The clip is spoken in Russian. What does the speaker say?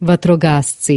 Ватрогасцы.